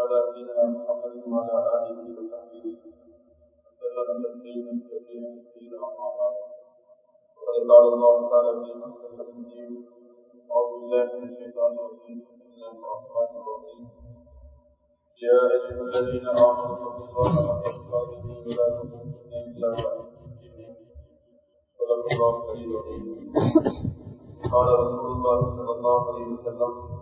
على سيدنا محمد وعلى آله وصحبه وسلم تسليما كثيرا كثيرا أما بعد. وقد قال الله تعالى في محكمة الدين أعوذ بالله من الشيطان الرجيم بسم الله الرحمن الرحيم. يا أيها الذين آمنوا اتقوا الله حق تقاته ولا تموتن إلا وأنتم مسلمون. صدق الله العلي العظيم. قال رسول الله صلى الله عليه وسلم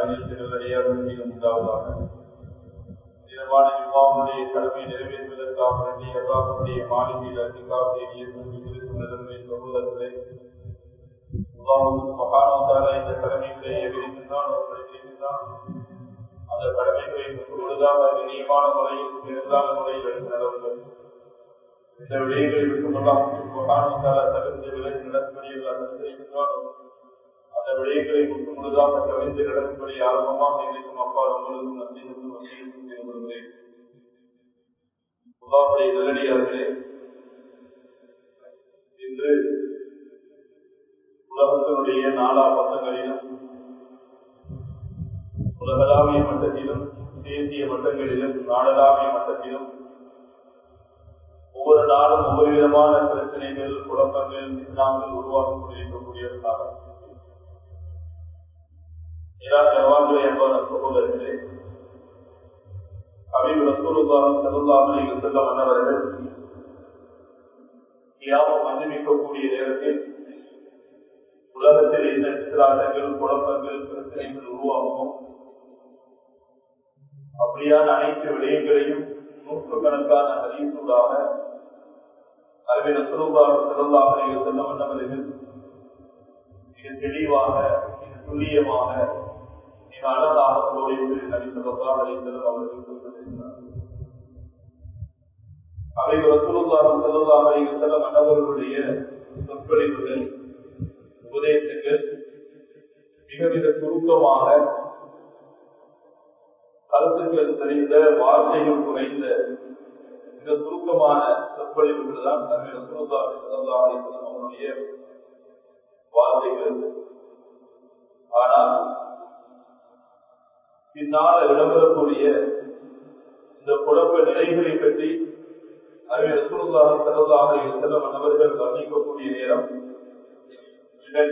அனைத்து உண்டாவதாக. தினமான கடமை நிறைவேற்றுவதற்காக வேண்டிய அல்லாஹுடைய மாளிகையில் அதிகாரத்தை இந்த கடமைகளை எதிர்க்கின்றான் அவர்களை அந்த கடமைகளை முழுதாக கண்ணியமான முறையில் சிறந்தான முறையில் எடுக்கிறார்கள் இந்த விடயங்களை தகுந்த விலை நடப்படியில் அந்த விடயங்களை கொண்டு முழுதாக கவிழ்ந்து கிடக்கும்படி ஆரம்பமாக எங்களுக்கும் அப்பால் உங்களுக்கும் நன்றி விரும்புகிறேன் உதாவுடைய நல்லடியார்களே இன்று உலகத்தினுடைய நாலா பக்கங்களிலும் உலகளாவிய மட்டத்திலும் தேசிய மட்டங்களிலும் நாடளாவிய மட்டத்திலும் ஒவ்வொரு நாளும் ஒவ்வொரு விதமான பிரச்சனைகள் குழப்பங்கள் இஸ்லாமில் உருவாக்கிக் கொண்டிருக்கக்கூடிய காலம் ஜவான்களை என்பன சகோதரர்களே அபிப் ரசூலுல்லாஹ் ஸல்லல்லாஹு அலைஹி வஸல்லம் அன்னவர்கள் நேரத்தில் உலகத்தில் என்ன சித்திராட்டங்கள் குழப்பங்கள் பிரச்சனைகள் உருவாகும். அப்படியான அனைத்து விடயங்களையும் நூற்றுக்கணக்கான ஹதீசுகளாக அறிவின் ரசூலுல்லாஹ் ஸல்லல்லாஹு அலைஹி வஸல்லம் அன்னவர்கள் மிக தெளிவாக மிக துல்லியமாக அழகாக அவர்கள் குறிப்பிட்டிருக்கிறார் அவை சொற்பொழிவுகள் உபதேசங்கள் மிக மிக சுருக்கமாக கருத்துக்கள் தெரிந்த வார்த்தைகள் குறைந்த மிக சுருக்கமான சொற்பொழிவுகள் தான் நபி ரசூலுல்லாஹி ஸல்லல்லாஹு அவருடைய வார்த்தைகள் ஆனால் பின்னால் இடம்பெறக்கூடிய இந்த குழப்ப நிலைகளை பற்றி அறிவியல் ரசூலுல்லாஹி ஸல்லல்லாஹு அலைஹி வஸல்லம் அவர்கள் கவனிக்கக்கூடிய நேரம்.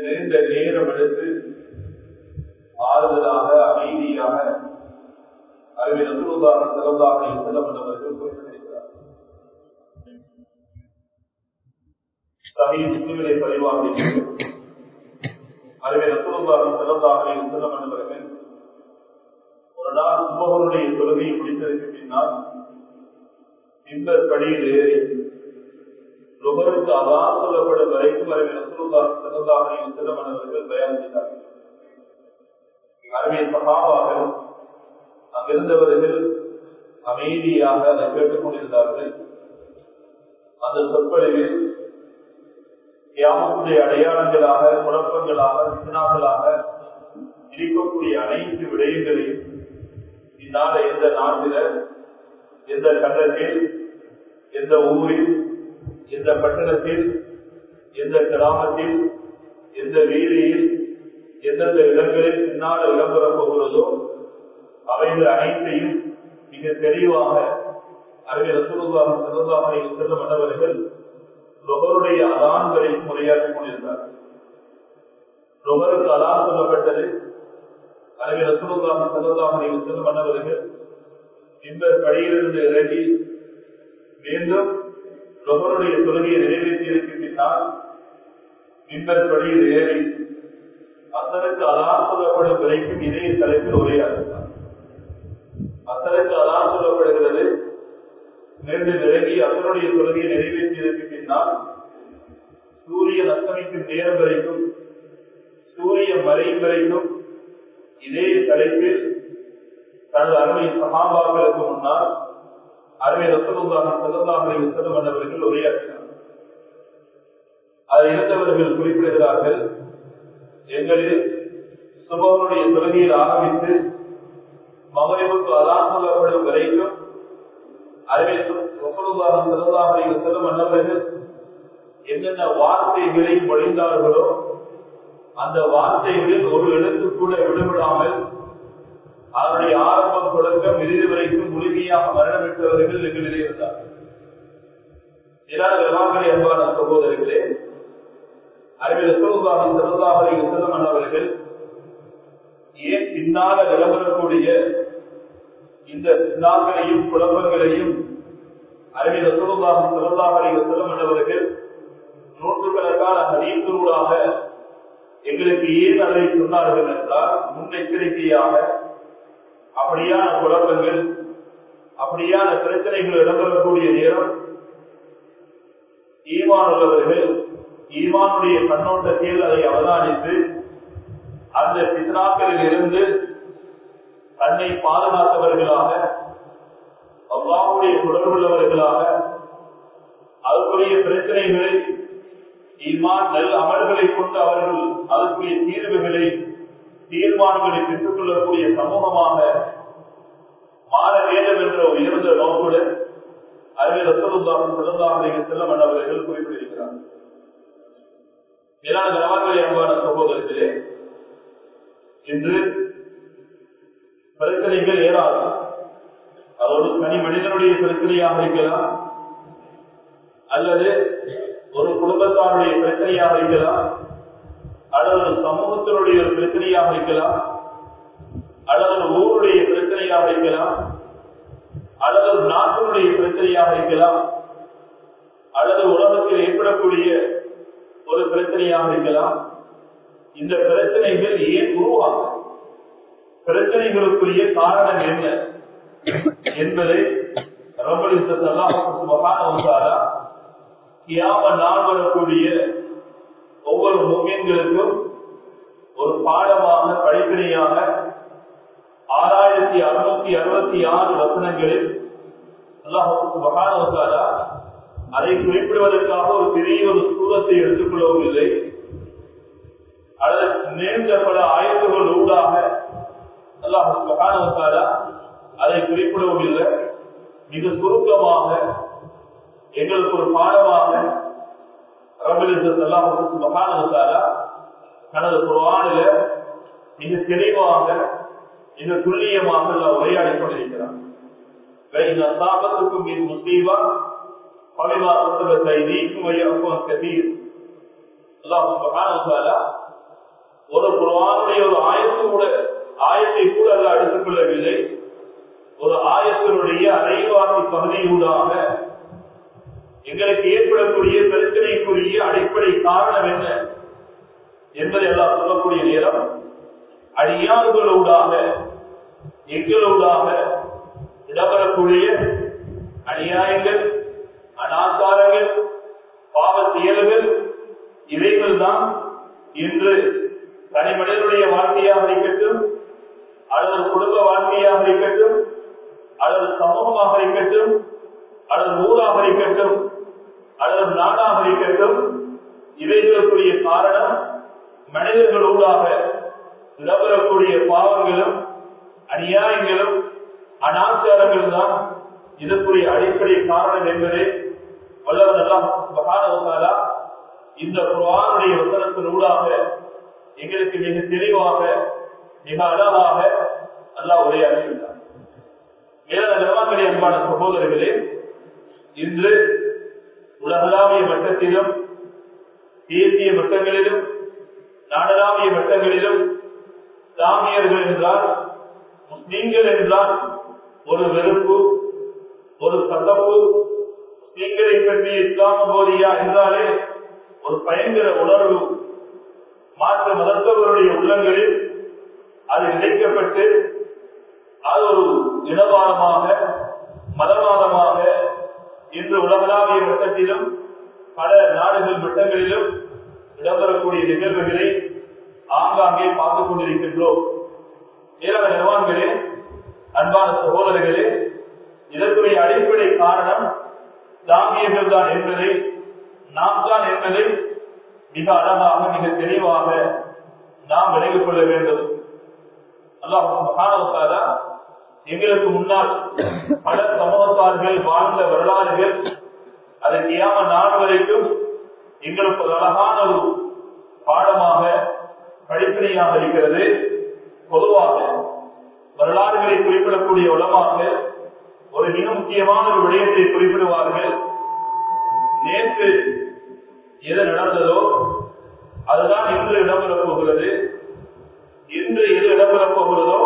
நீண்ட நேரம் எடுத்து ஆறுதலாக அமைதியாக அறிவை ரசூலுல்லாஹி ஸல்லல்லாஹு அலைஹி வஸல்லம் குறிப்பிட்டிருக்கிறார் பதிவாக அறிவை ரசூலுல்லாஹி ஸல்லல்லாஹு அலைஹி வஸல்லம் ஒரு நாள் உபகருடைய தொழுகையை முடித்ததற்கு பின்னால் இந்த படியில் ஏறி நுகருக்கு அதான் சொல்லப்படும் வரைக்கும் அறிவை ரசூலுல்லாஹி ஸல்லல்லாஹு அலைஹி பயன் செய்தார்கள். அறிவை சகாபார்கள் அங்கிருந்தவர்கள் அமைதியாக அதை கேட்டுக் கொண்டிருந்தார்கள் அந்த சொற்பொழிவில் கியாமத்துடைய அடையாளங்களாக குழப்பங்களாக சின்னாக்களாக இருக்கக்கூடிய அனைத்து விடயங்களையும் இந்நாள எந்த நாட்டில எந்த கண்டத்தில் எந்த ஊரில் எந்த பட்டணத்தில் எந்த கிராமத்தில் எந்த வீதியில் எந்தெந்த இடங்களில் இந்நாள விளம்பரம் போகிறதோ அவைகள் அனைத்தையும் மிக தெளிவாக அவர்கள் ரசூலுல்லாஹி ஸல்லல்லாஹு அலைஹி மன்னவர்கள் நுகருடைய அதான் வரைக்கும் கொண்டிருந்தார்கள் நுகருக்கு அதான் சொல்லப்பட்டது அறிவியல் ரசூலுல்லாஹி ஸல்லல்லாஹு அலைஹி வஸல்லம் மன்னவர்கள் இந்த படியிலிருந்து இறங்கி மீண்டும் நுகருடைய தொழுகையை நிறைவேற்றியதற்கு பின்னால் மின்பர் படியில் ஏறி அசலுக்கு அதான் சொல்லப்படும் வரைக்கும் இதே தலைப்பில் உரையாற்றினார் அசலுக்கு அதான் சொல்லப்படுகிறது நின்று நிறங்கி அதனுடைய தொழுகையை நிறைவேற்றியதற்கு பின்னால் சூரியன் அஸ்தமிக்கும் நேரம் வரைக்கும் சூரிய மறையும் வரைக்கும் இதே தலைப்பில் தனது அருமை சகாபாக்களுக்கு முன்னால் அருமை ரசகுல்லாஹி சல்லாஹ் அலி வசலம் உரையாற்றினார். அதை இருந்தவர்கள் குறிப்பிடுகிறார்கள். எங்களில் சுபவனுடைய தொழுகையில் ஆரம்பித்து மகரிபுக்கு அதான் சொல்லப்படும் வரைக்கும் அருமை ரசகுல்லாஹி சல்லாஹ் அலி வசலம் என்னென்ன வார்த்தைகளை மொழிந்தார்களோ அந்த வார்த்தைகளில் ஒரு எழுத்து கூட விடுவிடாமல் அதனுடைய ஆரம்பம் தொடக்கம் இறுதி வரைக்கும் முழுமையாக மரணமிட்டவர்கள் எங்களிடையே இருந்தார்கள் நிலாகரமாகலை அன்பான சகோதரர்களே அறிவியல் சோதாகி சிறந்தாவரை செல்லும் ஏன் பின்னால நிலவரக்கூடிய இந்த சிந்தாக்களையும் குழப்பங்களையும் அறிவியல் சோதாகி சிறந்தாவரை செல்லும் அவர்கள் நூற்றுக்கணக்கான ஹரீசூடாக எங்களுக்கு ஏன் அதை சொன்னார்கள் என்றால் முன்னெச்சரிக்கையாக அப்படியான குழப்பங்கள் அப்படியான பிரச்சனைகள் இடம்பெறக்கூடிய நேரம் ஈமான் உள்ளவர்கள் ஈமானுடைய கண்ணோட்டத்தில் அதை அவதானித்து அந்த பித்னாக்களில் இருந்து தன்னை பாதுகாத்தவர்களாக அவ்வாவுடைய தொடர்புள்ளவர்களாக அதுக்குரிய பிரச்சனைகளை ஈமான் நல் அமல்களை கொண்டு அவர்கள் அதற்குரிய தீர்வுகளை தீர்மானங்களை பெற்றுக் கொள்ளக்கூடிய சமூகமாக மாற வேண்டும் என்ற உயர்ந்த நோக்குடன் அறிவியல் அசலுந்தாகும் சிறந்தாங்க செல்லம் அவர்கள் குறிப்பிட்டிருக்கிறார் மேலான கனவான்களை அன்பான சகோதரர்களே இன்று பிரச்சனைகள் ஏறாது. அதோடு தனி மனிதனுடைய பிரச்சனையாக இருக்கலாம். அல்லது ஒரு குடும்பத்தாருடைய பிரச்சனையாக இருக்கலாம். அல்லது சமூகத்தினுடைய ஒரு பிரச்சனையாக இருக்கலாம். அல்லது ஊருடைய பிரச்சனையாக இருக்கலாம். அல்லது நாட்டினுடைய பிரச்சனையாக இருக்கலாம். அல்லது உலகத்தில் ஏற்படக்கூடிய ஒரு பிரச்சனையாக இருக்கலாம். இந்த பிரச்சனைகள் ஏன் உருவாகும்? பிரச்சனைகளுக்குரிய காரணம் என்ன? என்பதை கியாம நாள் வரக்கூடிய ஒவ்வொரு முக்கியங்களுக்கும் ஒரு பாடமாக படிப்பினையாக ஆறாயிரத்தி அறுநூத்தி அறுபத்தி ஆறு வசனங்களில் அல்லாஹாலா அதை குறிப்பிடுவதற்காக ஒரு பெரிய ஒரு சூரத்தை எடுத்துக்கொள்ளவும் இல்லை. அல்லது நேர்ந்த பல ஆயத்துகள் ஊடாக அல்லாஹாலா அதை குறிப்பிடவும் இல்லை. மிக சுருக்கமாக எங்களுக்கு ஒரு பாடமாக தனது குரானில மிக தெளிவாக மிக துல்லியமாக உரையாடி கொண்டிருக்கிறார். சாபத்துக்கும் இது முஸ்லீவா பவிமா புத்தகத்தை வையப்பம் கதீர் ஒரு குரானுடைய ஒரு ஆயத்து கூட ஆயத்தை கூட அல்ல ஒரு ஆயத்தினுடைய அரைவாசி பகுதியூடாக எங்களுக்கு ஏற்படக்கூடிய பிரச்சனைக்குரிய அடிப்படை காரணம் என்ன என்பதை எல்லாம் சொல்லக்கூடிய நேரம் அடியாறுகளூடாக எங்களோடாக இடம்பெறக்கூடிய அநியாயங்கள் அனாச்சாரங்கள் பாவ செயல்கள் இவைகள் தான் இன்று தனிமனிதனுடைய வாழ்க்கையாக இருக்கட்டும் அல்லது குடும்ப வாழ்க்கையாக இருக்கட்டும் அல்லது சமூகமாக இருக்கட்டும் அல்லது ஊராக இருக்கட்டும் வேண்டும். இவைகளுக்குரிய காரணம் மனிதர்களூடாக நிலவரக்கூடிய பாவங்களும் அநியாயங்களும் அனாச்சாரங்கள் தான் இதற்குரிய அடிப்படை காரணம் என்பதை வல்லவர்களா இந்த குரானுடைய வசனத்தின் ஊடாக எங்களுக்கு மிக தெளிவாக மிக அழகாக அல்லா உரையாற்றியுள்ளார் மேலான அன்பான சகோதரர்களே இன்று உலகளாவிய மட்டத்திலும் தேசிய மட்டங்களிலும் நாடளாவிய மட்டங்களிலும் சாமியர்கள் என்றால் முஸ்லீம்கள் என்றால் ஒரு வெறுப்பு ஒரு சதப்பு முஸ்லீம்களை பற்றி இஸ்லாம போதியா என்றாலே ஒரு பயங்கர உணர்வு. மாற்று மதத்தவருடைய உள்ளங்களில் அது நினைக்கப்பட்டு அது ஒரு இடபாடமாக மதவாதமாக இன்று உலகளாவிய மட்டத்திலும் பல நாடுகள் மட்டங்களிலும் இடம்பெறக்கூடிய நிகழ்வுகளை ஆங்காங்கே பார்த்துக் கொண்டிருக்கின்றோம். ஏழாவது நிர்வாகங்களே அன்பான சகோதரர்களே இதற்குரிய அடிப்படை காரணம் தாமியர்கள் தான் என்பதை நாம் தான் என்பதை மிக அழகாக மிக தெளிவாக நாம் விளைவு கொள்ள வேண்டும். அல்லாஹால எங்களுக்கு முன்னால் பல சமூகத்தார்கள் வாழ்ந்த வரலாறுகள் அதை ஏம நாள் வரைக்கும் எங்களுக்கு ஒரு அழகான ஒரு பாடமாக படிப்பினையாக இருக்கிறது. பொதுவாக வரலாறுகளை குறிப்பிடக்கூடிய உலமாக ஒரு மிக முக்கியமான ஒரு விடயத்தை குறிப்பிடுவார்கள். நேற்று எது நடந்ததோ அதுதான் இன்று இடம்பெறப் போகிறது. இன்று எது இடம்பெறப் போகிறதோ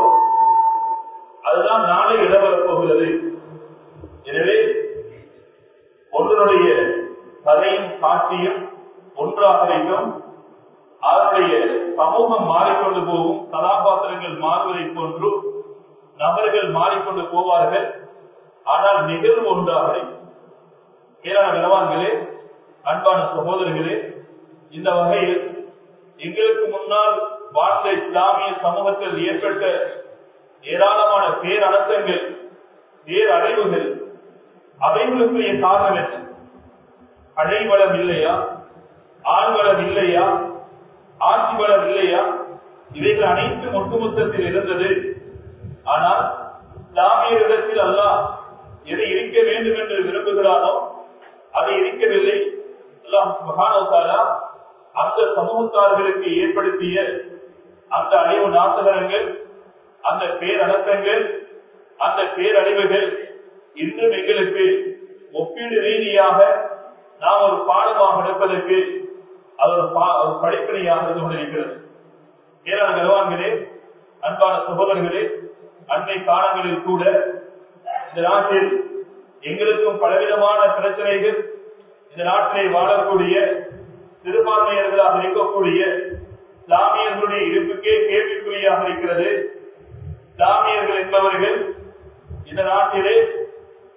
அதுதான் நாளை இடம்பெறப் போகிறது. எனவே ஒன்றனுடைய கதையும் காட்சியும் ஒன்றாக வைக்கும் அதனுடைய சமூகம் மாறிக்கொண்டு போகும் கதாபாத்திரங்கள் மாறுவதை போன்று நபர்கள் மாறிக்கொண்டு போவார்கள். ஆனால் நிகழ்வு ஒன்றாக ஏராள நிலவான்களே அன்பான சகோதரர்களே இந்த வகையில் எங்களுக்கு முன்னால் வாழ்ந்த இஸ்லாமிய சமூகத்தில் ஏற்பட்ட ஏராளமான பேரடக்கங்கள் பேரடைவுகள் அவைகளுக்குரிய காரணம் என்ன? அழைவளம் இல்லையா? ஆழ்வளம் இல்லையா? ஆட்சி வளம் இல்லையா? இவைகள் அனைத்தும் ஒட்டுமொத்தத்தில் இருந்தது. ஆனால் இஸ்லாமியரிடத்தில் அல்லாஹ் எதை இருக்க வேண்டும் என்று விரும்புகிறானோ அதை இருக்கவில்லை. அந்த சமூகத்தார்களுக்கு ஏற்படுத்திய அந்த அழிவு நாசகரங்கள் அந்த பேரடக்கங்கள் அந்த பேரழிவுகள் இன்றும் எங்களுக்கு ஒப்பீடு ரீதியாக நாம் ஒரு பாடமாக எடுப்பதற்கு அது ஒரு ஒரு இருந்து கொண்டிருக்கிறது. ஏராள கருவான்களே அன்பான சகோதரர்களே அன்னை காலங்களில் கூட இந்த நாட்டில் எங்களுக்கும் பலவிதமான பிரச்சனைகள் இந்த நாட்டிலே வாழக்கூடிய சிறுபான்மையர்களாக இருக்கக்கூடிய இஸ்லாமியர்களுடைய இருப்புக்கே கேள்விக்குறியாக இருக்கிறது. இஸ்லாமியர்கள் என்பவர்கள் இந்த நாட்டிலே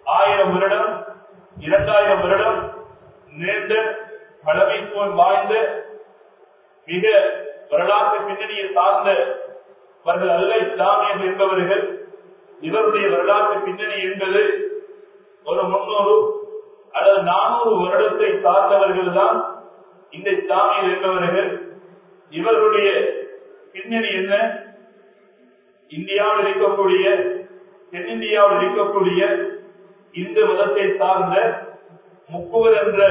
ஆயிரம் வருடம் இரண்டாயிரம் வருடம் நீண்ட பழமைத்துவம் வாய்ந்த மிக வரலாற்று பின்னணியை சார்ந்தவர்கள் அல்ல இஸ்லாமியர்கள் என்பவர்கள். இவருடைய வரலாற்று பின்னணி என்பது ஒரு முன்னூறு அல்லது நானூறு வருடத்தை சார்ந்தவர்கள் தான் இந்த இஸ்லாமியில் இருந்தவர்கள் இவர்களுடைய பின்னணி என்ன? இந்தியாவில் இருக்கக்கூடிய தென்னிந்தியாவில் இருக்கக்கூடிய இந்து மதத்தை சார்ந்த முக்குவர் என்ற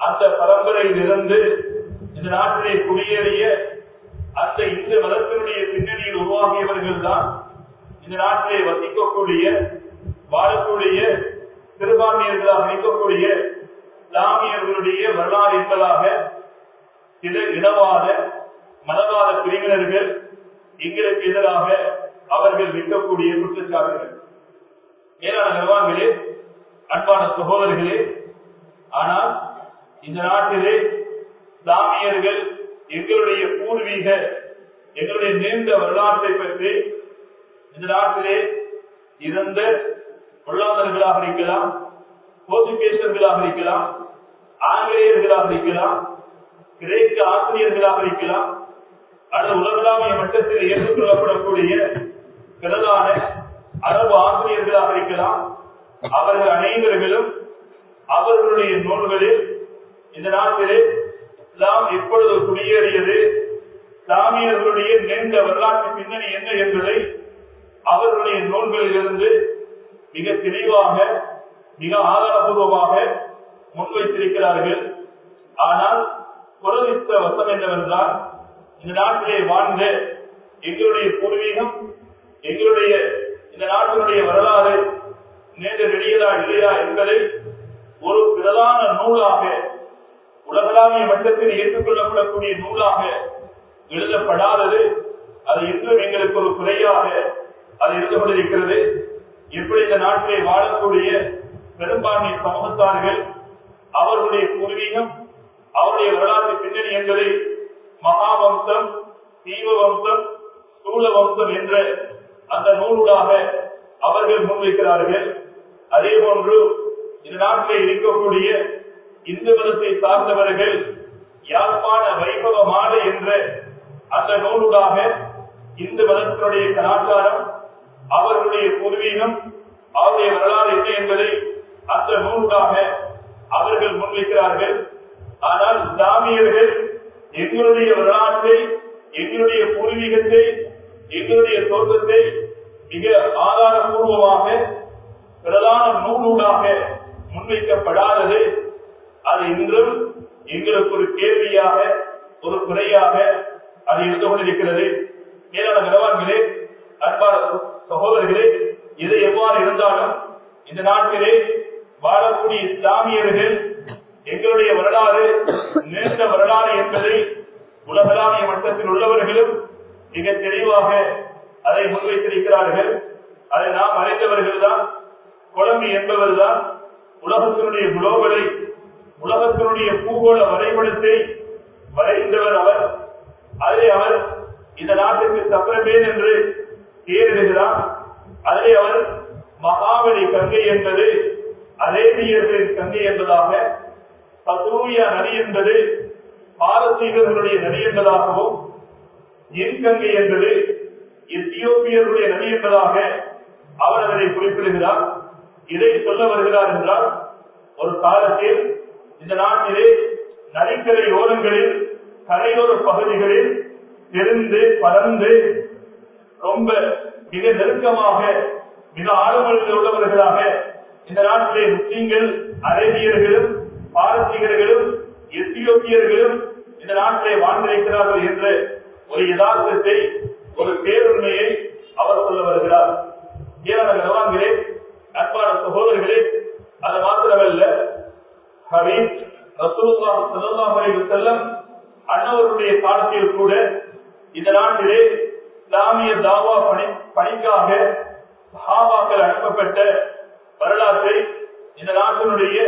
அந்த பரம்பரையில் இருந்து இந்த நாட்டிலே குடியேறிய அந்த இந்து மதத்தினுடைய பின்னணியில் உருவாகியவர்கள் தான் இந்த நாட்டிலே வசிக்கக்கூடிய வாழக்கூடிய சிறுபான்மையர்களாக இருக்கக்கூடிய இஸ்லாமியர்களுடைய வரலாறு என்பதாக சில இனவாத மதவாத பிரிவினர்கள் எங்களுக்கு எதிராக அவர்கள் விற்கக்கூடிய குற்றச்சாட்டுகள். மேலான நிர்வாகங்களே அன்பான சகோதரர்களே ஆனால் இந்த நாட்டிலே சாமியர்கள் எங்களுடைய பூர்வீக எங்களுடைய நீண்ட வரலாற்றை பற்றி இந்த நாட்டிலே இறந்த பொருளாதாரர்களாக இருக்கலாம் போர்த்துகேசர்களாக இருக்கலாம் ஆங்கிலேயர்களாக இருக்கலாம் கிரேக்க ஆசிரியர்களாக இருக்கலாம் அந்த உலகளாவிய மட்டத்தில் ஏற்றுக்கொள்ளப்படக்கூடிய பிரதான அரபு ஆசிரியர்களாக இருக்கலாம். அவர்கள் அனைவர்களும் அவர்களுடைய நூல்களில் இந்த நாட்டிலே இஸ்லாம் எப்பொழுது குடியேறியது சாமியர்களுடைய நீண்ட வரலாற்று பின்னணி என்ன என்பதை அவர்களுடைய நூல்களிலிருந்து மிக தெளிவாக மிக ஆதாரபூர்வமாக முன்வைத்திருக்கிறார்கள். ஆனால் துரதிஷ்ட வசம் என்னவென்றால் இந்த நாட்டிலே வாழ்ந்த எங்களுடைய பூர்வீகம் எங்களுடைய இந்த நாட்டினுடைய வரலாறு நேற்று வெளியதா இல்லையா என்பதை ஒரு பிரதான நூலாக உலகளாவிய மட்டத்தில் ஏற்றுக்கொள்ளப்படக்கூடிய நூலாக எழுதப்படாதது அது இன்னும் எங்களுக்கு ஒரு குறையாக அது இருந்து கொண்டிருக்கிறது எப்படி இந்த நாட்டிலே வாழக்கூடிய பெரும்பான்மை சமூகத்தார்கள் அவர்களுடைய பூர்வீகம் அவருடைய வரலாற்று பின்னணி என்பதை மகாவம்சம் தீவ வம்சம் சூழ வம்சம் என்ற அந்த நூலூடாக அவர்கள் முன்வைக்கிறார்கள். அதே போன்று இந்த நாட்டிலே இருக்கக்கூடிய இந்து மதத்தை சார்ந்தவர்கள் யாழ்ப்பாண வைபவமான என்ற அந்த நூலூடாக இந்து மதத்தினுடைய கலாச்சாரம் அவர்களுடைய பூர்வீகம் அவருடைய வரலாறு என்ன என்பதை அந்த நூலுக்காக அவர்கள் முன்வைக்கிறார்கள். ஆனால் இஸ்லாமியர்கள் எங்களுடைய வரலாற்றை எங்களுடைய பூர்வீகத்தை எங்களுடைய தோற்றத்தை மிக ஆதாரபூர்வமாக பிரதான நூலூடாக முன்வைக்கப்படாதது. அது இன்றும் எங்களுக்கு ஒரு கேள்வியாக ஒரு குறையாக அது இருந்து கொண்டிருக்கிறது. மேலான நிலவான்களே அன்பான சகோதரர்களே இது எவ்வாறு இருந்தாலும் இந்த நாட்டிலே வாழக்கூடிய இஸ்லாமியர்கள் எங்களுடைய வரலாறு நீண்ட வரலாறு என்பதை உலகளாவிய மட்டத்தில் உள்ளவர்களும் மிக தெளிவாக அதை முன்வைத்திருக்கிறார்கள். அதை நாம் அறிந்தவர்கள் தான் கொலம்பி என்பவர் தான் உலகத்தினுடைய குளோபலை உலகத்தினுடைய பூகோள வரைபடத்தை வரைந்தவர் அவர். அதிலே அவர் இந்த நாட்டுக்கு தப்பரமேன் என்று தேர்கிறார் அதிலே அவர் மகாபலி கங்கை என்பது அரேபியர்களின் கங்கை என்பதாக பசூரியா நதி என்பது பாரசீகர்களுடைய நதி என்பதாகவும் கங்கை என்பது எத்தியோப்பியருடைய நதி என்பதாக அவர் அதனை குறிப்பிடுகிறார். இதை சொல்ல வருகிறார் என்றால் ஒரு காலத்தில் இந்த நாட்டிலே நதிக்கரை ஓரங்களில் கரையோர பகுதிகளில் தெரிந்து பறந்து ரொம்ப மிக நெருக்கமாக மிக ஆளுமொழியில் உள்ளவர்களாக இந்த நாட்டிலே முஸ்லீம்கள் அரேபியர்களும் பாரசீகர்களும் எத்தியோப்பியர்களும் இந்த நாட்டிலே வாழ்ந்திருக்கிறார்கள் என்ற ஒரு யதார்த்தத்தை ஒரு பேருண்மையை அவர் சொல்ல வருகிறார். ஏராள கனவான்களே அன்பான சகோதரர்களே அது மாத்திரமல்ல. ஹபீப் ரசூலுல்லாஹி ஸல்லல்லாஹு அலைஹி செல்லம் அன்னவருடைய காலத்தில் கூட இந்த நாட்டிலே இஸ்லாமிய தாவா பணி பணிக்காக சஹாபாக்கள் அனுப்பப்பட்ட வரலாற்றை இந்த நாட்டினுடைய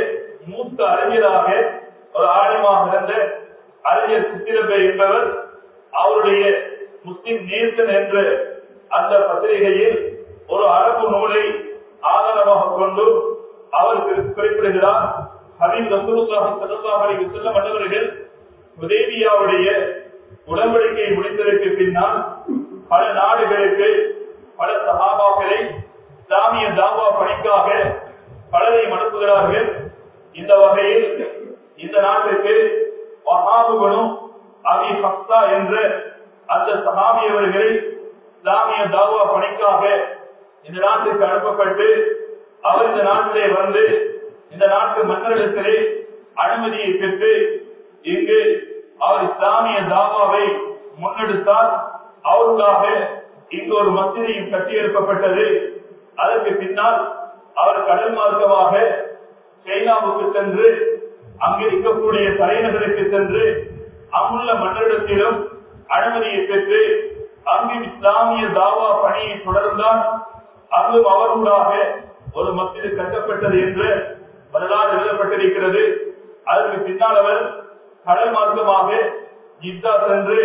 மூத்த அறிஞராக ஒரு ஆழமாக இருந்த அறிஞர் சித்திரபே என்பவர் அவருடைய முஸ்லிம் நேசன் என்ற அந்த பத்திரிகையில் ஒரு அரபு நூலை ஆதாரமாக கொண்டு அவர் குறிப்பிடுகிறார். ஹபீப் ரசூலுல்லாஹி ஸல்லல்லாஹு அலைஹி வஸல்லம் அன்னவர்கள் உதேவியாவுடைய உடன்படிக்கை முடித்ததற்கு பின்னால் பல நாடுகளுக்கு பல சகாபாக்களை இஸ்லாமிய தாவா பணிக்காக பலரை அனுப்புகிறார்கள் இந்த வகையில் இந்த நாட்டுக்கு வஹாபுகளும் அபி பக்தா என்ற அந்த சகாமியவர்களை இஸ்லாமிய தாவா பணிக்காக இந்த நாட்டுக்கு அனுப்பப்பட்டு அவர் இந்த நாட்டிலே வந்து இந்த நாட்டு மன்னரிடத்திலே அனுமதியை பெற்று இங்கு அவர் இஸ்லாமிய தாவாவை முன்னெடுத்தால் அவருக்காக இங்கு ஒரு மசிதியும் கட்டி எழுப்பப்பட்டது அதற்கு பின்னால் அவர் கடல் மார்க்கமாக சைனாவுக்கு சென்று அங்கிருக்கக்கூடிய தலைநகருக்கு சென்று அங்குள்ள மன்னரிடத்திலும் அனுமதியை பெற்று அங்கு இஸ்லாமிய தாவா பணியை தொடர்ந்தால் அங்கும் அவர்களாக ஒரு மக்கள் கட்டப்பட்டது என்று வரலாறு எழுதப்பட்டிருக்கிறது. அதற்கு பின்னால் அவர் கடல் மார்க்கமாக ஜித்தா சென்று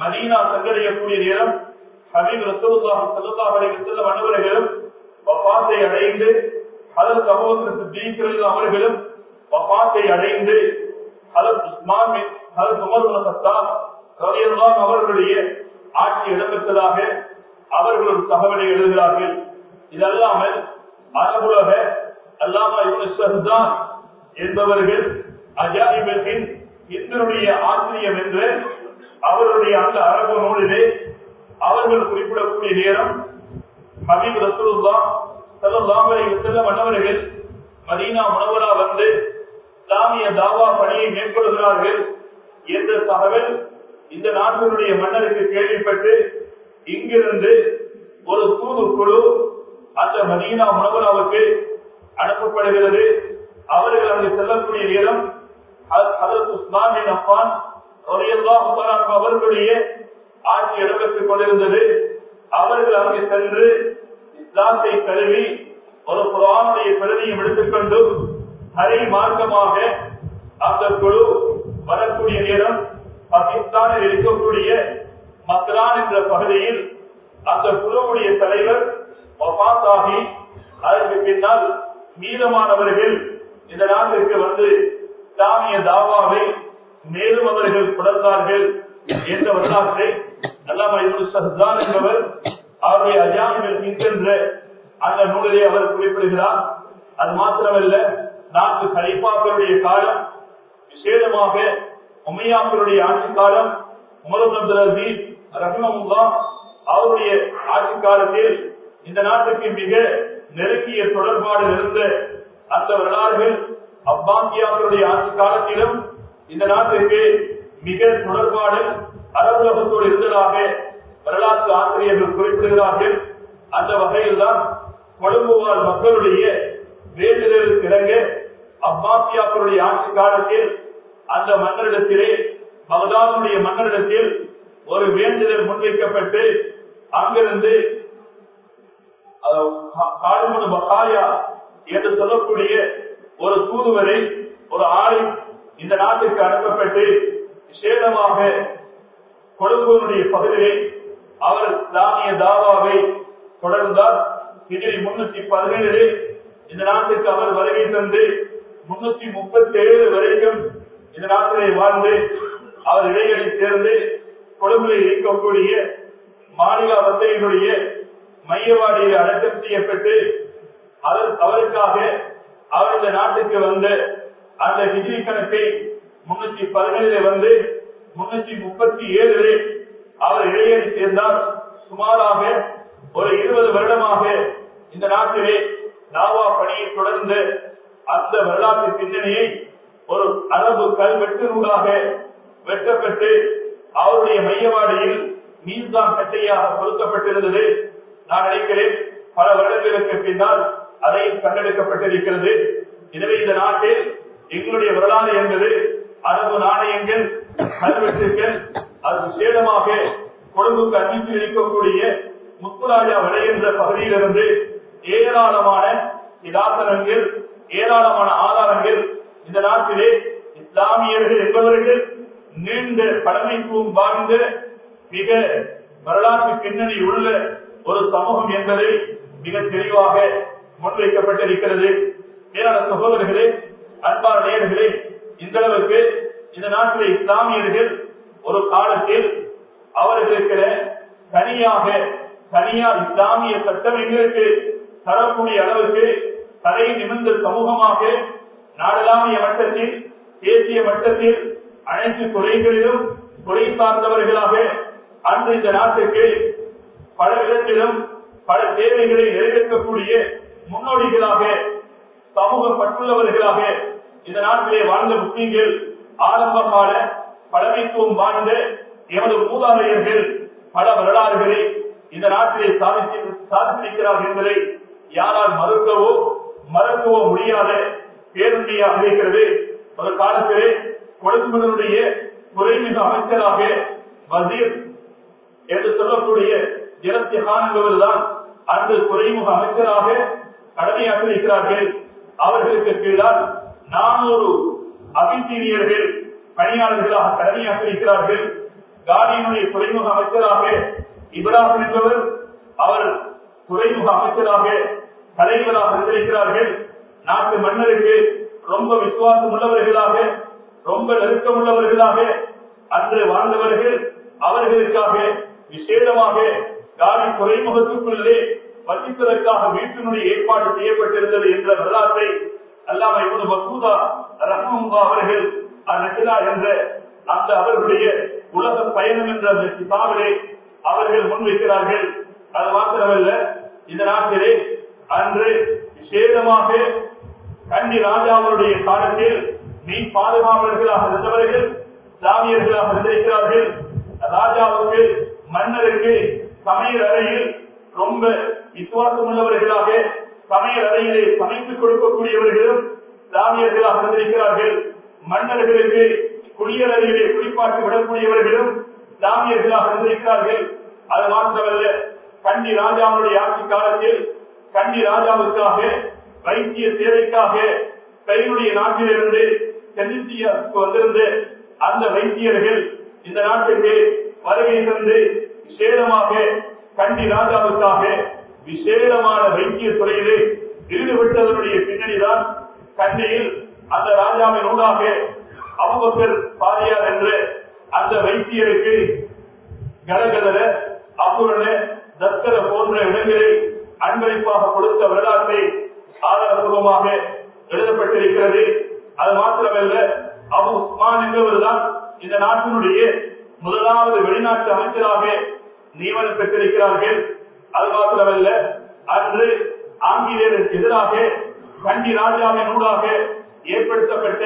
மதீனா சென்றடையக்கூடிய நேரம் ஹபீப் ரசூலுல்லாஹி ஸல்லல்லாஹு அலைஹி வஸல்லம் அனைவர்களும் அடைந்து அதன் சமூகத்திற்கு சித்திக் அவர்களும் வஃபாத்தை அடைந்து அதன் உஸ்மான் அதன் ஹதரத் உமர் அவர்களுடைய ஆட்சி இடம்பெற்றதாக அவர்கள் ஒரு தகவலை எழுதுகிறார்கள். இதல்லாமல் அரபுலக அல்லாமா இப்னு என்பவர்கள் அஜாயிபின் இந்தனுடைய ஆத்திரியம் என்று அவருடைய அந்த அரபு நூலிலே அவர்கள் குறிப்பிடக்கூடிய நேரம் ஹபீப் ரசூலுல்லா ஸல்லல்லாஹு செல்ல வஸல்லம் மதீனா முனவரா வந்து இஸ்லாமிய தாவா பணியை மேற்கொள்கிறார்கள் என்ற தகவல் இந்த நாட்டினுடைய மன்னருக்கு கேள்விப்பட்டு இங்கிருந்து ஒரு தூது குழு அந்த மதீனா முனவராவுக்கு அனுப்பப்படுகிறது. அவர்கள் அங்கு செல்லக்கூடிய நேரம் அதற்கு அப்பான் அவர்களுடைய ஆட்சி இடம்பெற்றுக் கொண்டிருந்தது. அவர்கள் அங்கு சென்று இஸ்லாத்தை கழுவி ஒரு புறானுடைய பிரதியும் எடுத்துக்கொண்டு ஹரி மார்க்கமாக அந்த குழு வரக்கூடிய நேரம் பாகிஸ்தானில் இருக்கக்கூடிய மக்ரான் என்ற பகுதியில் அந்த குழுவுடைய தலைவர் வபாத்தாகி அதற்கு பின்னால் மீதமானவர்கள் இந்த நாட்டிற்கு வந்து இஸ்லாமிய தாவாவை மேலும் அவர்கள் தொடர்ந்தார்கள் என்ற வரலாற்றை நல்லா என்பவர் அவருடைய அஜாமிகள் என்கின்ற அந்த நூலிலே அவர் குறிப்பிடுகிறார். அது மாத்திரமல்ல நான்கு கலிப்பாக்களுடைய காலம் விசேதமாக உமையாக்களுடைய ஆட்சி காலம் உமர் அப்துல் ரஹ்மமுல்லா அவருடைய ஆட்சி காலத்தில் இந்த நாட்டுக்கு மிக நெருங்கிய தொடர்பாடு இருந்த அந்த வரலாறுகள் அப்பாந்தியாக்களுடைய ஆட்சி காலத்திலும் இந்த நாட்டிற்கு மிக தொடர்பாடு அரபுலகத்தோடு இருந்ததாக வரலாற்று ஆசிரியர்கள் குறிப்பிடுகிறார்கள். அந்த வகையில் தான் கொழும்புவார் மக்களுடைய வேண்டுதலுக்கு இறங்க அப்பாசியாக்களுடைய ஆட்சி காலத்தில் அந்த மன்னரிடத்திலே பகதாதுடைய மன்னரிடத்தில் ஒரு வேண்டுதல் முன்வைக்கப்பட்டு அங்கிருந்து காடுமனு பகாயா என்று சொல்லக்கூடிய ஒரு தூதுவரை ஒரு ஆளை இந்த நாட்டிற்கு அனுப்பப்பட்டு விசேடமாக கொழும்புடைய பகுதியை அவர் இஸ்லாமிய தாவாவை தொடர்ந்தார் இதில் முன்னூத்தி பதினேழு இந்த நாட்டுக்கு அவர் வருகை தந்து முன்னூத்தி முப்பத்தி ஏழு வரைக்கும் இந்த நாட்டிலே வாழ்ந்து அவர் இடைகளை சேர்ந்து கொழும்பில் இருக்கக்கூடிய மாநில வசதியினுடைய மையவாடியில் அடக்கம் செய்யப்பட்டு அவர் அவருக்காக அவர் இந்த நாட்டுக்கு வந்த அந்த டிகிரி கணக்கை முன்னூத்தி பதினேழு வந்து முன்னூத்தி முப்பத்தி ஏழு அவர் இடையே சேர்ந்தார். சுமாராக ஒரு இருபது வருடமாக இந்த நாட்டிலே நாவா பணியை தொடர்ந்து அந்த வரலாற்று பின்னணியை ஒரு அளவு கல்வெட்டு நூலாக வெட்டப்பட்டு அவருடைய மையவாடியில் நீர்தான் கட்டையாக பொருத்தப்பட்டிருந்தது. நான் நினைக்கிறேன் பல வருடங்களுக்கு பின்னால் அதை கண்டெடுக்கப்பட்டிருக்கிறது. எனவே இந்த நாட்டில் எங்களுடைய வரலாறு என்பது அளவு நாணயங்கள் கல்வெட்டுகள் அது விசேடமாக கொழும்புக்கு அனுப்பி இருக்கக்கூடிய முத்துராஜா விளைகின்ற பகுதியிலிருந்து ஏராளமான இலாசனங்கள் ஏராளமான ஆதாரங்கள் இந்த நாட்டிலே இஸ்லாமியர்கள் என்பவர்கள் நீண்ட பழமைத்துவம் வாழ்ந்த மிக வரலாற்று பின்னணி உள்ள ஒரு சமூகம் என்பதை மிக தெளிவாக முன்வைக்கப்பட்டிருக்கிறது. ஏராள சகோதரர்களே அன்பான நேர்களே இந்த அளவுக்கு இந்த நாட்டில் இஸ்லாமியர்கள் ஒரு காலத்தில் அவர்களுக்கு தனியாக தனியார் இஸ்லாமிய சட்டம் எங்களுக்கு தரக்கூடிய அளவுக்கு தலை நிமிர்ந்த சமூகமாக நாடலாமிய மட்டத்தில் தேசிய மட்டத்தில் அனைத்து துறைகளிலும் துறை சார்ந்தவர்களாக அன்று இந்த நாட்டுக்கு பல விதத்திலும் பல தேவைகளை நிறைவேற்றக்கூடிய முன்னோடிகளாக சமூக பற்றுள்ளவர்களாக இந்த நாட்டிலே வாழ்ந்த முஸ்லீம்கள் ஆரம்ப கால பழமைத்துவம் வாழ்ந்த எமது மூதாதையர்கள் பல வரலாறுகளை இந்த நாட்டிலே சாதித்து சாதித்திருக்கிறார்கள் என்பதை யாரால் மறுக்கவோ மறக்கவோ முடியாத பேருண்மையாக இருக்கிறது. ஒரு காலத்திலே கொழும்புடைய துறைமிகு அமைச்சராக வசீர் என்று சொல்லக்கூடிய ஜலத்திகான் என்பவர்தான் அந்த துறைமுக அமைச்சராக கடமையாற்றிருக்கிறார்கள் அவர்களுக்கு கீழால் நானூறு அபிசீனியர்கள் பணியாளர்களாக கடமையாற்றிருக்கிறார்கள் காலியினுடைய துறைமுக அமைச்சராக இப்ராஹிம் என்பவர் அவர் துறைமுக அமைச்சராக தலைவராக இருந்திருக்கிறார்கள். நாட்டு மன்னருக்கு ரொம்ப விசுவாசம் உள்ளவர்களாக ரொம்ப நெருக்கம் உள்ளவர்களாக அன்று வாழ்ந்தவர்கள் அவர்களுக்காக விசேடமாக காலி துறைமுகத்துக்குள்ளே வசிப்பதற்காக வீட்டினுடைய ஏற்பாடு செய்யப்பட்டிருந்தது என்ற வரலாற்றை அல்லாமல் இவனு மசூதா ரஹமுல்லா அவர்கள் என்ற அந்த அவர்களுடைய உலக பயணம் என்ற அந்த கிதாபிலே அவர்கள் முன்வைக்கிறார்கள் அது மாத்திரமல்ல இந்த நாட்டிலே அன்று விசேதமாக கண்டி ராஜாவுடைய காலத்தில் நீ பாதுகாவலர்களாக இருந்தவர்கள் சாமியர்களாக இருந்திருக்கிறார்கள். ராஜாவுக்கு மன்னருக்கு சமையல் அறையில் ரொம்ப விசுவாசம் உள்ளவர்களாக சமையல் அறையிலே சமைத்துக் கொடுக்கக்கூடியவர்களும் சாமியர்களாக இருந்திருக்கிறார்கள். மன்னர்களுக்கு குளியல் அறையிலே குளிப்பாட்டி விடக்கூடியவர்களும் தாமியர்களாக இருந்திருக்கிறார்கள் அது மாத்திரமல்ல கண்டி ராஜாவுடைய ஆட்சி காலத்தில் கண்டி ராஜாவுக்காக வைத்திய சேவைக்காக கையுடைய நாட்டிலிருந்து தென்னிந்தியாவுக்கு வந்திருந்த அந்த வைத்தியர்கள் இந்த நாட்டுக்கு வருகை தந்து விசேடமாக கண்டி ராஜாவுக்காக விசேடமான வைத்திய துறையிலே ஈடுபட்டதனுடைய பின்னணிதான் கண்டியில் அந்த ராஜாவின் ஊடாக அபுபக்கர் பாரியார் என்று அந்த வைத்தியருக்கு கலகலர அப்புரண தத்தர போன்ற இடங்களை அன்பளிப்பாக கொடுத்த வரலாற்றை ஆதாரபூர்வமாக எழுதப்பட்டிருக்கிறது. அது மாத்திரமல்ல அபு உஸ்மான் என்பவர்தான் இந்த நாட்டினுடைய முதலாவது வெளிநாட்டு அமைச்சராக நியமனம் பெற்றிருக்கிறார்கள். அது மாத்திரமல்ல அன்று ஆங்கிலேயருக்கு எதிராக கண்டி ராஜாவின் ஊடாக ஏற்படுத்தப்பட்ட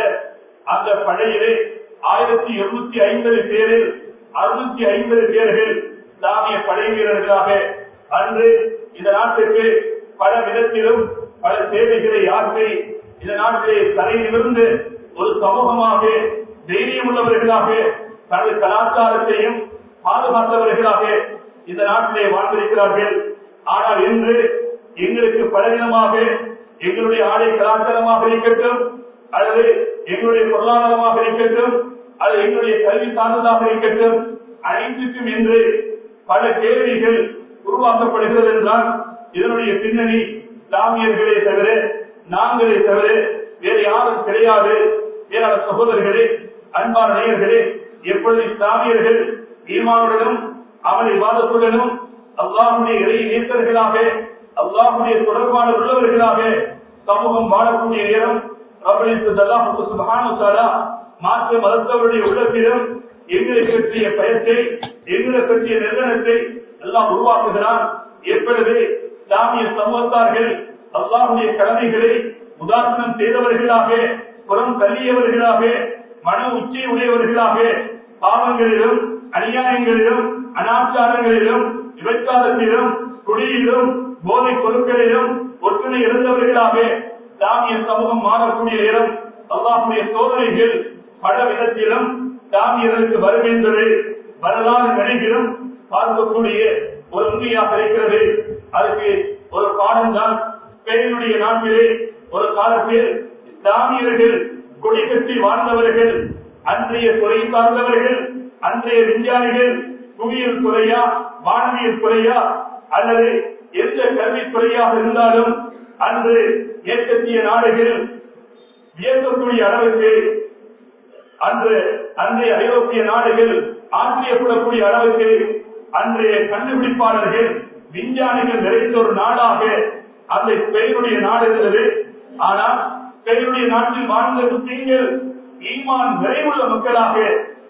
அந்த படையிலே ஆயிரத்தி எழுநூத்தி ஐம்பது பேரில் அறுநூத்தி ஐம்பது பேர்கள் இஸ்லாமிய படை வீரர்களாக அன்று இந்த நாட்டுக்கு பல விதத்திலும் பல சேவைகளை ஆற்றி இந்த நாட்டிலே தலையிலிருந்து ஒரு சமூகமாக தைரியம் உள்ளவர்களாக தனது கலாச்சாரத்தையும் பாதுகாத்தவர்களாக இந்த நாட்டிலே வாழ்ந்திருக்கிறார்கள். ஆனால் இன்று எங்களுக்கு பலவிதமாக எங்களுடைய ஆடை கலாச்சாரமாக இருக்கட்டும் அல்லது எங்களுடைய பொருளாதாரமாக இருக்கட்டும் அல்லது எங்களுடைய கல்வி சார்ந்ததாக இருக்கட்டும் அனைத்துக்கும் என்று பல கேள்விகள் உருவாக்கப்படுகிறது என்றால் இதனுடைய பின்னணி இஸ்லாமியர்களே தவிர நாங்களே தவிர வேறு யாரும் கிடையாது. வேறான சகோதரர்களே அன்பான நேயர்களே எப்பொழுது இஸ்லாமியர்கள் ஈமானுடனும் அவனை வாதத்துடனும் அல்லாஹுடைய இறை நேசர்களாக அல்லாஹுடைய தொடர்பான உள்ளவர்களாக சமூகம் வாழக்கூடிய நேரம் மாற்று மதத்தவருடைய உள்ளத்திலும் எங்களை பற்றிய பயத்தை எங்களை பற்றிய நிறுவனத்தை எல்லாம் உருவாக்குகிறான். எப்பொழுது இஸ்லாமிய சமூகத்தார்கள் அல்லாவுடைய கடமைகளை உதாரணம் செய்தவர்களாக புறம் தள்ளியவர்களாக மன உச்சி உடையவர்களாக பாவங்களிலும் அநியாயங்களிலும் அனாச்சாரங்களிலும் விபச்சாரத்திலும் குடியிலும் போதைப் பொருட்களிலும் ஒற்றுமை இழந்தவர்களாக தாமிய சமூகம் மாறக்கூடிய நேரம் அல்லாஹுடைய சோதனைகள் பல விதத்திலும் தாமியர்களுக்கு வரும் என்பது வரலாறு நடிகளும் பார்க்கக்கூடிய ஒரு உண்மையாக இருக்கிறது. அதுக்கு ஒரு பாடம் தான் பெண்ணுடைய நாட்டிலே ஒரு காலத்தில் தாமியர்கள் கொடி கட்டி வாழ்ந்தவர்கள் அன்றைய துறை சார்ந்தவர்கள் அன்றைய விஞ்ஞானிகள் புவியியல் துறையா வானவியல் துறையா அல்லது எந்த கல்வித்துறையாக இருந்தாலும் அன்று மேற்கத்திய நாடுகள் வியக்கக்கூடிய அளவுக்கு அன்று அன்றைய ஐரோப்பிய நாடுகள் ஆச்சரியப்படக்கூடிய அளவுக்கு அன்றைய கண்டுபிடிப்பாளர்கள் விஞ்ஞானிகள் நிறைந்த ஒரு நாடாக அந்த பெயருடைய நாடு இருந்தது. ஆனால் பெயருடைய நாட்டில் வாழ்ந்த முஸ்லீம்கள் ஈமான் நிறைவுள்ள மக்களாக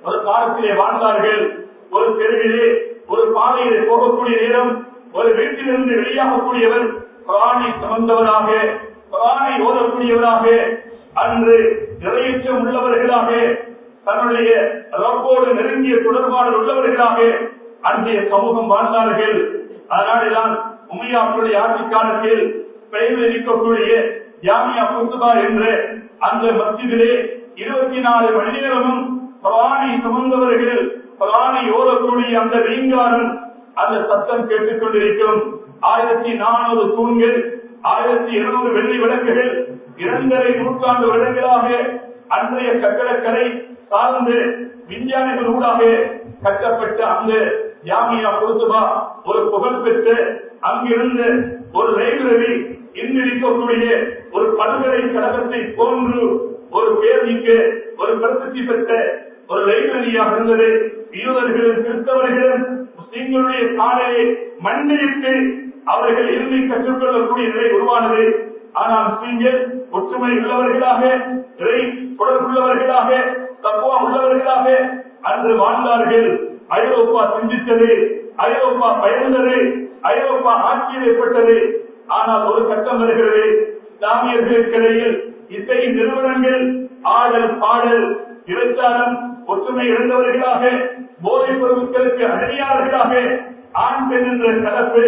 ஒரு காலத்திலே வாழ்ந்தார்கள். ஒரு தெருவிலே ஒரு பாதையிலே போகக்கூடிய நேரம் ஒரு வீட்டிலிருந்து வெளியாகக்கூடியவர் பிராணி சமந்தவராக குரானை ஓதக்கூடியவராக அன்று நிறைவேற்றம் உள்ளவர்களாக தன்னுடைய ரப்போடு நெருங்கிய தொடர்பாடு உள்ளவர்களாக அன்றைய சமூகம் வாழ்ந்தார்கள். அதனால்தான் உமையாக்களுடைய ஆட்சி காலத்தில் பெயர் இருக்கக்கூடிய ஜாமியா குத்துபா என்ற அந்த மத்தியிலே இருபத்தி நாலு மணி நேரமும் குரானை சுமந்தவர்கள் குரானை ஓதக்கூடிய அந்த ரீங்காரன் அந்த சத்தம் கேட்டுக் கொண்டிருக்கும். ஆயிரத்தி நானூறு தூண்கள் ஆயிரத்தி இருநூறு வெள்ளி விளக்குகள் இரண்டரை நூற்றாண்டு வருடங்களாக அன்றைய கட்டடக்கலை சார்ந்து விஞ்ஞானிகள் ஊடாக கட்டப்பட்ட அந்த ஜாமியா பொருத்துபா ஒரு புகழ்பெற்ற அங்கிருந்து ஒரு லைப்ரரி இன்று இருக்கக்கூடிய ஒரு பல்கலைக்கழகத்தை போன்று ஒரு பேருக்கு ஒரு பிரசித்தி பெற்ற ஒரு லைப்ரரியாக இருந்தது. யூதர்களும் கிறிஸ்தவர்களும் முஸ்லீம்களுடைய காலையை மண்ணிலிட்டு அவர்கள் இறுதி கற்றுக்கொள்ளக்கூடிய நிலை உருவானது. ஆனால் நீங்கள் ஒற்றுமை உள்ளவர்களாக இறை தொடர்புள்ளவர்களாக தப்புவா உள்ளவர்களாக அன்று வாழ்ந்தார்கள். ஐரோப்பா சிந்தித்தது ஐரோப்பா பயந்தது ஐரோப்பா ஆட்சியில் ஏற்பட்டது ஆனால் ஒரு கட்டம் வருகிறது. இஸ்லாமியர்களுக்கிடையில் இசையின் நிறுவனங்கள் ஆடல் பாடல் விபச்சாரம் ஒற்றுமை இழந்தவர்களாக போதைப் பொருட்களுக்கு அணியாளர்களாக ஆண் பெண் என்ற கலப்பு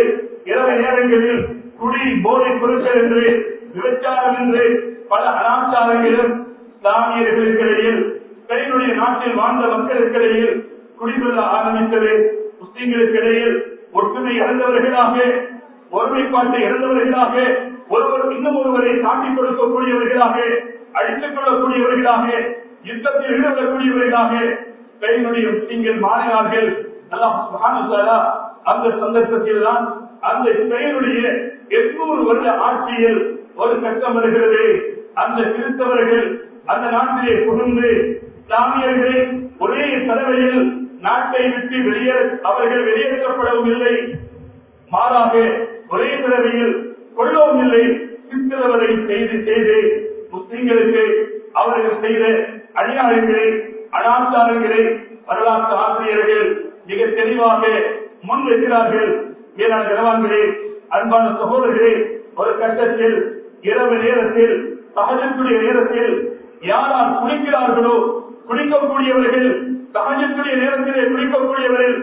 இரவு நேரங்களில் குடி போதை பொருட்கள் என்று விபச்சாரம் என்று பல அனாச்சாரங்களும் இஸ்லாமியர்களுக்கிடையில் பெண்ணுடைய நாட்டில் வாழ்ந்த மக்களுக்கிடையில் குடிகொள்ள ஆரம்பித்தது. முஸ்லீம்களுக்கிடையில் ஒற்றுமை இறந்தவர்களாக ஒருமைப்பாட்டை இறந்தவர்களாக ஒருவர் இன்னும் ஒருவரை காட்டிக் கொடுக்கக்கூடியவர்களாக அழித்துக் கொள்ளக்கூடியவர்களாக யுத்தத்தில் ஈடுபடக்கூடியவர்களாக பெண்ணுடைய முஸ்லீம்கள் மாறினார்கள். நல்லா அந்த சந்தர்ப்பத்தில் தான் அந்த பெயருடைய எண்ணூறு வருட ஆட்சியில் ஒரு கட்டம் வருகிறது. அந்த கிறிஸ்தவர்கள் அந்த நாட்டிலே புகுந்து இஸ்லாமியர்களை ஒரே தடவையில் நாட்டை விட்டு வெளியே அவர்கள் வெளியேற்றப்படவும் இல்லை. மாறாக ஒரே பிறவியில் கொள்ளவும் இல்லை. சித்திரவதை செய்து செய்து முஸ்லிம்களுக்கு அவர்கள் செய்த அநியாயங்களை அனாச்சாரங்களை வரலாற்று ஆசிரியர்கள் மிக தெளிவாக முன் வைக்கிறார்கள் மேலான கனவான்களே அன்பான சகோதரர்களே ஒரு கட்டத்தில் இரவு நேரத்தில் சகஜத்துடைய நேரத்தில் யாரால் குளிக்கிறார்களோ குளிக்கக்கூடியவர்கள் சகஜத்துடைய நேரத்திலே குளிக்கக்கூடியவர்கள்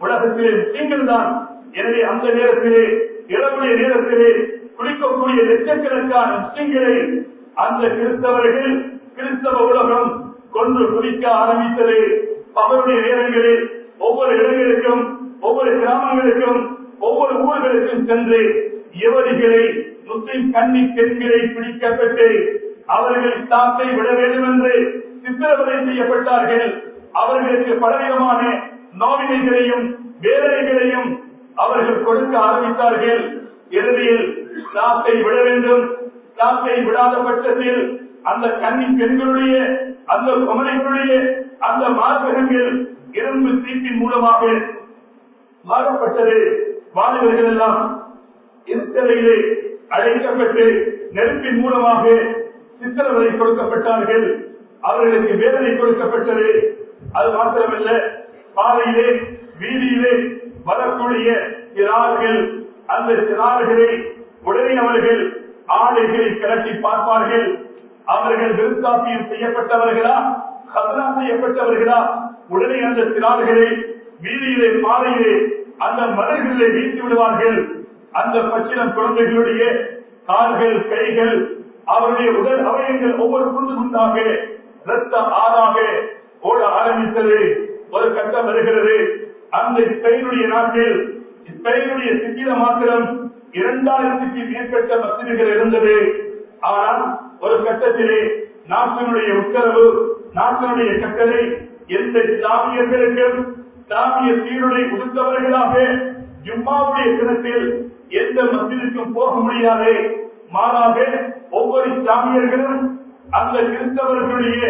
உலகத்திலே நீங்கள் தான் எனவே அந்த நேரத்திலே இரவுடைய நேரத்திலே குளிக்கக்கூடிய லட்சக்கணக்கான முஸ்லிம்களை அந்த கிறிஸ்தவர்கள் கிறிஸ்தவ உலகம் கொன்று குடிக்க ஆரம்பித்தது. அவருடைய நேரங்களில் ஒவ்வொரு இடங்களுக்கும் ஒவ்வொரு கிராமங்களுக்கும் ஒவ்வொரு ஊர்களுக்கும் சென்று எவரிகளை முஸ்லிம் கன்னி பெண்களை பிடிக்கப்பட்டு அவர்கள் தாக்கை விட வேண்டும் என்று சித்திரவதை செய்யப்பட்டார்கள். அவர்களுக்கு பலவிதமான நோவினைகளையும் வேதனைகளையும் அவர்கள் கொடுக்க ஆரம்பித்தார்கள். இறுதியில் தாக்கை விட வேண்டும். தாக்கை விடாத பட்சத்தில் அந்த கன்னி பெண்களுடைய அந்த குமரைகளுடைய அந்த மார்பகங்கள் இரும்பு சீட்டின் மூலமாக மாறப்பட்டது மாணவர்கள் எல்லாம் இருத்தலையிலே அழைக்கப்பட்டு நெருப்பின் மூலமாக சித்திரவதை கொடுக்கப்பட்டார்கள். அவர்களுக்கு வேதனை கொடுக்கப்பட்டது. அது மாத்திரமல்ல பாதையிலே வீதியிலே வரக்கூடிய சிறார்கள் அந்த சிறார்களை உடனே அவர்கள் ஆடைகளை கிளட்டி பார்ப்பார்கள். அவர்கள் விருத்தாப்பியம் செய்யப்பட்டவர்களா? கதனா செய்யப்பட்டவர்களா? உடனே அந்த சிறார்களை வீதியிலே பாதையிலே அந்த மலர்களிலே வீசி விடுவார்கள். அந்த பச்சிலம் குழந்தைகளுடைய கால்கள் கைகள் அவருடைய உடல் அவயங்கள் ஒவ்வொரு குண்டு குண்டாக ரத்தம் ஆறாக ஓட ஆரம்பித்தது. ஒரு கட்டம் வருகிறது. அந்த ஸ்பெயினுடைய நாட்டில் ஸ்பெயினுடைய சித்திர மாத்திரம் இரண்டாயிரத்துக்கு மேற்பட்ட மசிதிகள் இருந்தது. ஆனால் ஒரு கட்டத்திலே நாட்டினுடைய உத்தரவு நாட்டினுடைய கட்டளை எந்த இஸ்லாமியர்களுக்கும் இஸ்லாமிய சீருடை உடுத்தவர்களாக ஜும்மாவுடைய தினத்தில் எந்த மசிதிற்கும் போக முடியாது. மாறாக ஒவ்வொரு இஸ்லாமியர்களும் அந்த கிறிஸ்தவர்களுடைய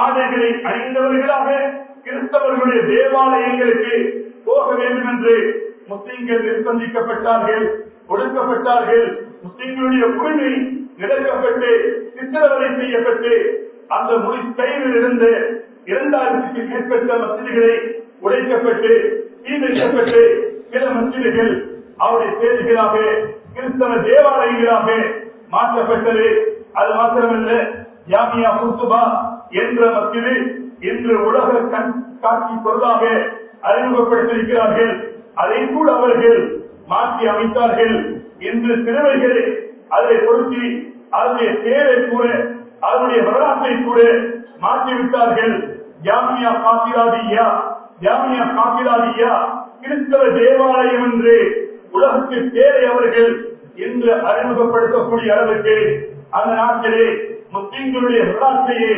ஆடைகளை அணிந்தவர்களாக கிறிஸ்தவர்களுடைய தேவாலயங்களுக்கு போக வேண்டும் என்று முஸ்லிம்கள் நிர்பந்திக்கப்பட்டார்கள் ஒடுக்கப்பட்டார்கள். முஸ்லிம்களுடைய உரிமை நிரக்கப்பட்டு சித்திரவதை செய்யப்பட்டு அந்த முடி ஸ்பெயினில் இருந்து இரண்டாயிரத்துக்கு மேற்பட்ட மசிதிகளை உடைக்கப்பட்டு தீ வைக்கப்பட்டு சில மசிதிகள் அவருடைய செய்திகளாக கிறிஸ்தவ தேவாலயங்களாக மாற்றப்பட்டது. அது மாத்திரமல்ல யாமியா குத்துபா என்ற மத்தியில் இன்று உலக கண் காட்சி பொருளாக அறிமுகப்படுத்தியிருக்கிறார்கள். அதை கூட அவர்கள் மாற்றி அமைத்தார்கள். இன்று சிறுவைகளை அதை பொருத்தி அதனுடைய தேவை கூட அதனுடைய வரலாற்றை கூட மாற்றிவிட்டார்கள். ஜாமியா காபிராதியா ஜாமியா காபிலாதியா கிறிஸ்தவ தேவாலயம் என்று உலகத்து பேரை அவர்கள் என்று அறிமுகப்படுத்தக்கூடிய அளவுக்கு அந்த நாட்டிலே முஸ்லிம்களுடைய வரலாற்றையே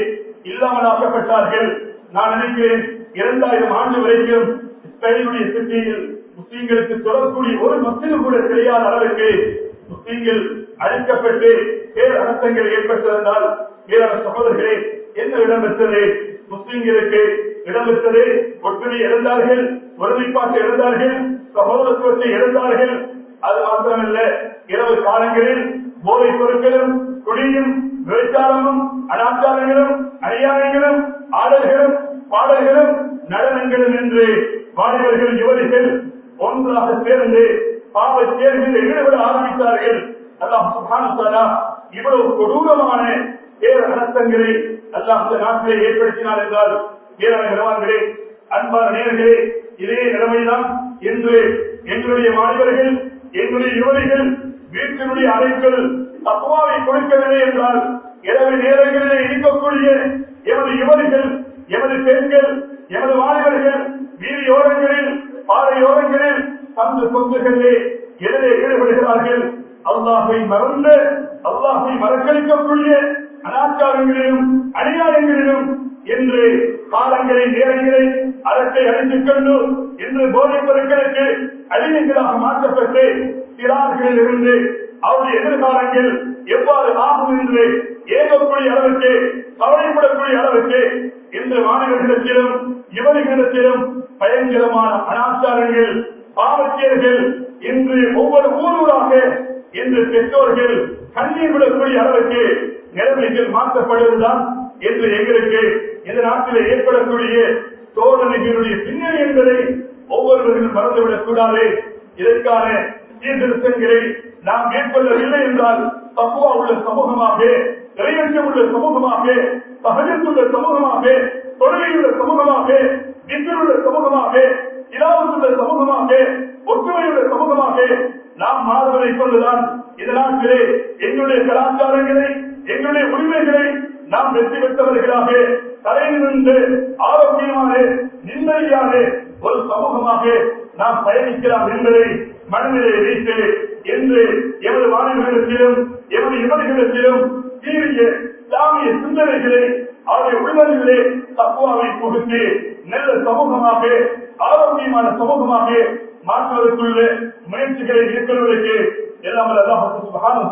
இல்லாமலாக்கப்பட்டார்கள். நான் நினைக்கிறேன் இரண்டாயிரம் ஆண்டு வரைக்கும் இஸ்ரேலுடைய சிட்டியில் முஸ்லீம்களுக்கு தொடரக்கூடிய ஒரு மசிதம் கூட கிடையாத அளவுக்கு முஸ்லீம்கள் அழிக்கப்பட்டு பேரரசங்கள் ஏற்பட்டிருந்தால் வேறான சகோதரர்களே என்ன இடம்பெற்றது? முஸ்லீம்களுக்கு இடம்பெற்றது. ஒற்றுமை இழந்தார்கள் ஒருமைப்பாட்டை இழந்தார்கள் சகோதரத்துவத்தை இழந்தார்கள். அது மாத்திரமல்ல இரவு காலங்களில் போதைப் பொருட்களும் குடியும் விபச்சாரமும் அனாச்சாரங்களும் அநியாயங்களும் ஆடல்களும் பாடல்களும் நடனங்களும் என்று வாலிபர்கள் யுவதிகள் ஒன்றாக சேர்ந்து பாவ சேர்ந்து ஈடுபட ஆரம்பித்தார்கள். அல்லாஹ் சுபானுசாரா இவ்வளவு கொடூரமான பேர் அனர்த்தங்களை அல்லாஹ் அந்த நாட்டிலே ஏற்படுத்தினார் என்றால் வீரன அன்பான நேர்களே இதே நிலைமைதான் என்று எங்களுடைய மாணவர்கள் எங்களுடைய யுவதிகள் வீட்டினுடைய அறைகள் தப்புவாவை கொடுக்கவில்லை என்றால் இரவு நேரங்களிலே இருக்கக்கூடிய எமது யுவதிகள் எமது பெண்கள் எமது வாலிபர்கள் வீதியோரங்களில் பாறையோரங்களில் தந்து கொங்குகளே எதிரே ஈடுபடுகிறார்கள். அல்லாஹை மறந்து அல்லாஹை மறக்களிக்கக்கூடிய அனாச்சாரங்களிலும் அநியாயங்களிலும் என்று காலங்களை நேரங்களை அரசை அறிந்து கொண்டு இன்று போதைப் பொருட்களுக்கு அடிமைகளாக மாற்றப்பட்டு சிறார்களில் இருந்து அவருடைய எதிர்காலங்கள் எவ்வாறு ஆகும் என்று ஏகக்கூடிய அளவுக்கு கவலைப்படக்கூடிய அளவுக்கு இன்று மாணவர்களிடத்திலும் இவர்களிடத்திலும் பயங்கரமான அனாச்சாரங்கள் பாவத்தியர்கள் இன்று ஒவ்வொரு ஊரூராக இன்று பெற்றோர்கள் கண்ணீர் விடக்கூடிய அளவுக்கு நிலைமைகள் மாற்றப்படுவதுதான் என்று எங்களுக்கு இந்த நாட்டில் ஏற்படக்கூடிய சோதனைகளுடைய பின்னணி என்பதை ஒவ்வொருவர்களும் மறந்துவிடக் கூடாது. இதற்கான சீர்திருத்தங்களை நாம் மேற்கொள்ளவில்லை என்றால் தப்புவா உள்ள சமூகமாக நிறையற்றம் உள்ள சமூகமாக பகஜத்துள்ள சமூகமாக தொழுகையுள்ள சமூகமாக வித்தியுள்ள சமூகமாக இலாபத்துள்ள சமூகமாக ஒற்றுமையுள்ள சமூகமாக நாம் மாறுவதை கொண்டுதான் இந்த எங்களுடைய கலாச்சாரங்களை எங்களுடைய உரிமைகளை நாம் வெற்றி பெற்றவர்களாக தலை நின்று ஆரோக்கியமாக நிம்மதியாக ஒரு சமூகமாக நாம் பயணிக்கலாம் என்பதை மனதிலே வைத்து என்று எமது மாணவர்களிடத்திலும் எமது இவர்களிடத்திலும் சீரிய இஸ்லாமிய சிந்தனைகளை அவருடைய உள்ளங்களிலே தப்புவாவை கொடுத்து நல்ல சமூகமாக ஆரோக்கியமான சமூகமாக மாற்றுவதற்குள்ள முயற்சிகளை மேற்கொள்வதற்கு எல்லாம் அல்லாஹ் சுப்ஹானஹு